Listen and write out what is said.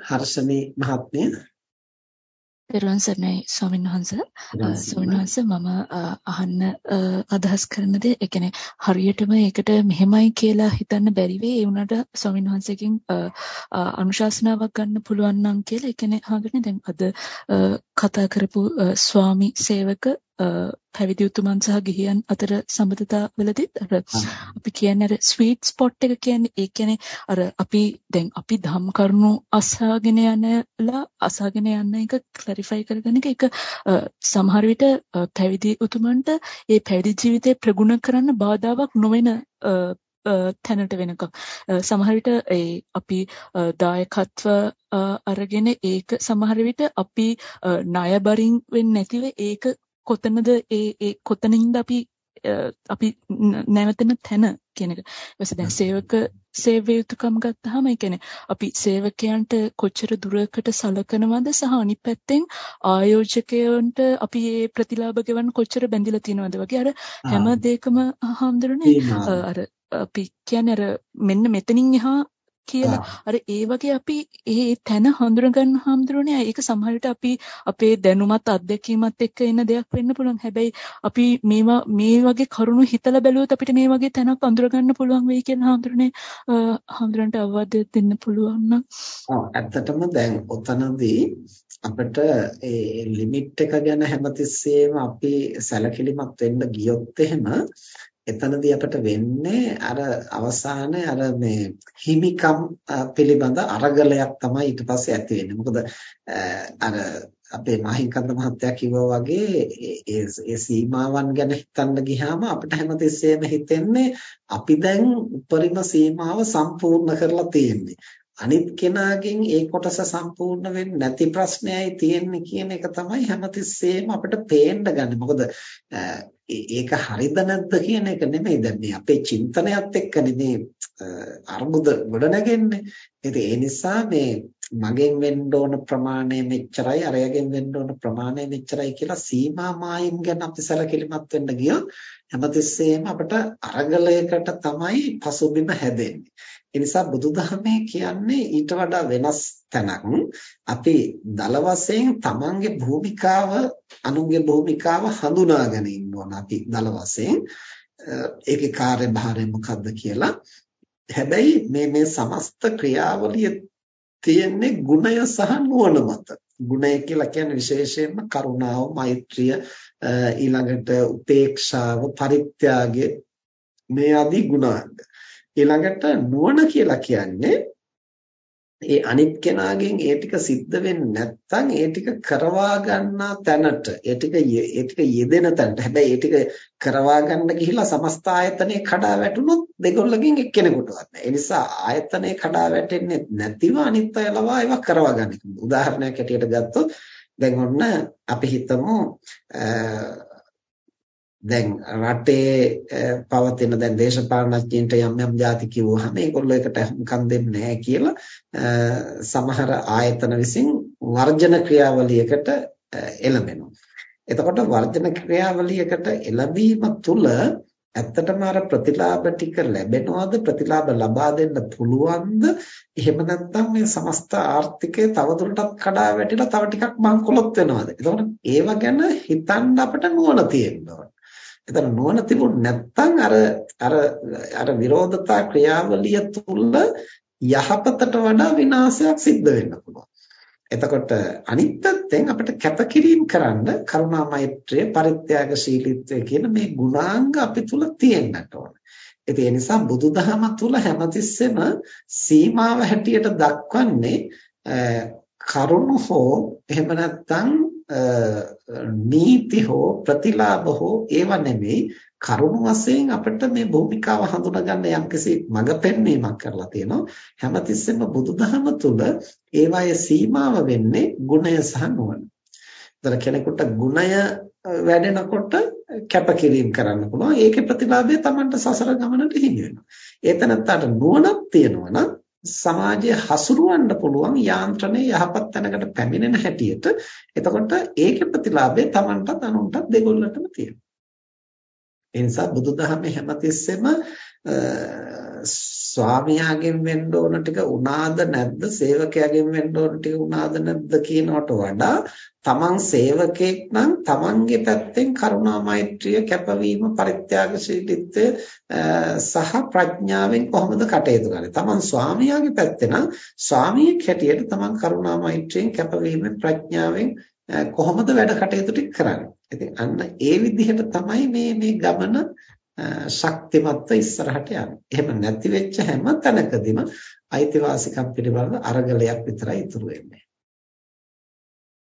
හර්ෂණී මහත්මිය. පෙරවන් සර්ණයි ස්වාමීන් වහන්ස. ස්වාමීන් වහන්ස මම අහන්න අදහස් කරන දේ ඒ කියන්නේ හරියටම ඒකට මෙහෙමයි කියලා හිතන්න බැරි වෙයි ඒ වුණාට ස්වාමීන් වහන්සේකින් අනුශාසනාවක් ගන්න පුළුවන් නම් කියලා ඒ කියන්නේ අහගෙන දැන් අද කතා කරපු ස්වාමි සේවක පැවිදි උතුමන් සහ ගිහියන් අතර සම්බන්ධතාවවලදීත් අර අපි කියන්නේ අර ස්වීට් ස්පොට් එක කියන්නේ ඒ කියන්නේ අර අපි දැන් අපි ධම් කරුණු අසාගෙන යනලා අසාගෙන යන එක ක්ලැරිෆයි කරගන්න එක. ඒක සමහර විට පැවිදි උතුමන්ට ඒ පැවිදි ජීවිතේ ප්‍රගුණ කරන්න බාධාවක් නොවන තැනට වෙනකම්. සමහර විට ඒ අපි දායකත්ව අරගෙන ඒක සමහර විට අපි ණයබරින් වෙන්නේ නැතිව ඒක කොතනද ඒ ඒ කොතනින්ද අපි අපි නැවතෙන තැන කියන එක. ඊපස්සේ දැන් සේවක සේවය යුතුකම් ගත්තාම ඒ කියන්නේ අපි සේවකයන්ට කොච්චර දුරකට සලකනවද සහ අනිත් පැත්තෙන් ආයෝජකයන්ට අපි මේ ප්‍රතිලාභ ගෙවන්න කොච්චර බැඳිලා තියෙනවද වගේ අර හැම දෙයකම හඳුරන්නේ අර අපි කියන්නේ අර මෙන්න මෙතනින් එහා කියලා. අර ඒ වගේ අපි ඒ තැන හඳුනගන්න හඳුරන්නේ ඒක සමහරවිට අපි අපේ දැනුමත් අත්දැකීමත් එක්ක එන දෙයක් වෙන්න පුළුවන්. හැබැයි අපි මේවා මේ වගේ කරුණු හිතලා බැලුවොත් අපිට මේ වගේ තැනක් අඳුරගන්න පුළුවන් වෙයි කියලා හඳුරන්නේ හඳුරන්ට අවවාද දෙන්න පුළුවන් නම්. ඇත්තටම දැන් ඔතනදී අපිට ඒ ලිමිට් එක ගැන හැමතිස්සෙම අපි සැලකිලිමත් වෙන්න ගියොත් එහෙම එතනදී අපිට වෙන්නේ අර අවසානයේ අර මේ හිමිකම් පිළිබඳ අරගලයක් තමයි ඊට පස්සේ ඇති වෙන්නේ. මොකද අර අපේ මහින්කන්ද මහත්තයා කිව්වා වගේ ඒ ඒ සීමාවන් ගැන හිතන්න ගියාම අපිට හැමතිස්සෙම හිතෙන්නේ අපි දැන් උපරිම සීමාව සම්පූර්ණ කරලා තියෙන්නේ. අනිත් කෙනාගෙන් ඒ කොටස සම්පූර්ණ වෙන්නේ නැති ප්‍රශ්නයයි තියෙන්නේ කියන එක තමයි හැමතිස්සෙම අපිට පේන්න ගන්න. මොකද ඒක හරිද නැද්ද කියන එක නෙමෙයි දැන් මේ අපේ චින්තනයත් එක්ක නෙමේ අර්බුද ගොඩනගන්නේ. ඉතින් ඒ නිසා මේ මගෙන් වෙන්න ඕන ප්‍රමාණය මෙච්චරයි අරයගෙන් වෙන්න ඕන ප්‍රමාණය මෙච්චරයි කියලා සීමා මායිම් ගැන අපි සැලකිලිමත් වෙන්න ගියොත් හැමතිස්සෙම අපිට අරගලයකට තමයි පසුබිම හැදෙන්නේ. ඒ නිසා බුදුදහමේ කියන්නේ ඊට වඩා වෙනස් තැනක්. අපි දල වශයෙන් තමන්ගේ භූමිකාව අනුන්ගේ භූමිකාව හඳුනාගෙන ඉන්න ඕන. අපි දල වශයෙන් ඒකේ කාර්යභාරය මොකක්ද කියලා. හැබැයි මේ මේ සමස්ත ක්‍රියාවලිය තියෙන්නේ ගුණය සහ නුවණ මත. ගුණය කියලා කියන්නේ විශේෂයෙන්ම කරුණාව, මෛත්‍රිය, ඊළඟට උපේක්ෂාව, පරිත්‍යාගය මේ ආදී ගුණාංග. ඊළඟට නුවණ කියලා කියන්නේ ඒ අනිත් කෙනාගෙන් ඒ ටික සිද්ධ වෙන්නේ නැත්නම් ඒ ටික කරවා ගන්නා තැනට ඒ ටික ඒ ටික යෙදෙන තැනට හැබැයි ඒ ටික කරවා ගන්න ගිහිලා සමස්ත ආයතනේ කඩා වැටුනොත් දෙගොල්ලකින් එක්කෙනෙකුටවත් නෑ ඒ නිසා ආයතනේ කඩා වැටෙන්නේ නැතිව අනිත් අය ලවා ඒවා කරවා ගන්න. උදාහරණයක් ඇටියට ගත්තොත් දැන් ඔන්න අපි හිතමු දැන් රටේ පවතින දැන් දේශපාලනඥයින්ට යම් යම් ಜಾති කිව්වහම ඒගොල්ලෝ ඒකට හුම්කම් දෙන්නේ නැහැ කියලා සමහර ආයතන විසින් වර්ජන ක්‍රියාවලියකට එළඹෙනවා. එතකොට වර්ජන ක්‍රියාවලියකට එළඹීම තුළ ඇත්තටම අර ප්‍රතිලාභ ටික ලැබෙනවද? ප්‍රතිලාභ ලබා දෙන්න පුළුවන්ද? එහෙම නැත්නම් මේ සමස්ත ආර්ථිකය තවදුරටත් කඩා වැටිලා තව ටිකක් මංකොලොත් වෙනවද? එතකොට ඒව ගැන හිතන්න අපිට නුවණ තියෙන්න ඕන. එතන නුවණ තිබුණ නැත්නම් අර අර අර විරෝධතා ක්‍රියාවලිය තුල යහපතට වඩා විනාශයක් සිද්ධ වෙන්න පුළුවන්. එතකොට අනිත් පැත්තෙන් අපිට කැපකිරීම කරන්න කරුණා මෛත්‍රිය පරිත්‍යාගශීලීත්වය කියන මේ ගුණාංග අපි තුල තියෙන්නට ඕන. ඒ නිසා බුදුදහම තුල හැමතිස්සෙම සීමාව හැටියට දක්වන්නේ කරුණ හෝ එහෙම නැත්නම් නීති හෝ ප්‍රතිලාභ හෝ ඒව නෙමෙයි කරුණ වශයෙන් අපිට මේ භූමිකාව හඳුනා ගන්න යම්කිසි මඟ පෙන්වීමක් කරලා තියෙනවා හැමතිස්සෙම බුදුදහම තුල ඒවායේ සීමාව වෙන්නේ ගුණය සහ නුවණ. ඒතර කෙනෙකුට ගුණය වැඩෙනකොට කැපකිරීම කරන්න පුළුවන්. ඒකේ ප්‍රතිලාභය Tamanට සසර ගමනට හිමි වෙනවා. ඒතනත්තට නුවණක් තියෙනවා නම් සමාජය හසුරවන්න පුළුවන් යාන්ත්‍රණය යහපත් තැනකට පැමිණෙන හැටියට එතකොට ඒකේ ප්‍රතිලාභය Tamanටත් අනුන්ටත් දෙගොල්ලටම තියෙනවා. ඒ නිසා බුදුදහමේ හැමතිස්සෙම ස්වාමියාගෙන් වෙන්න ඕන ටික උනාද නැද්ද? සේවකයාගෙන් වෙන්න ඕන ටික උනාද නැද්ද කියනවට වඩා තමන් සේවකෙක් නම් තමන්ගේ පැත්තෙන් කරුණා මෛත්‍රිය කැපවීම පරිත්‍යාගශීලීත්වය සහ ප්‍රඥාවෙන් කොහොමද කටයුතු කරන්නේ? තමන් ස්වාමියාගේ පැත්තේ නම් ස්වාමියෙක් හැටියට තමන් කරුණා මෛත්‍රියෙන් කැපවීමෙන් ප්‍රඥාවෙන් කොහොමද වැඩ කටයුතු ටික කරන්නේ ඉතින් අන්න ඒ විදිහට තමයි මේ මේ ගමන ශක්තිමත්ව ඉස්සරහට යන්නේ. එහෙම නැති වෙච්ච හැම තැනකදීම අයිතිවාසිකම් පිළිබඳ අරගලයක් විතරයි ඉතුරු වෙන්නේ.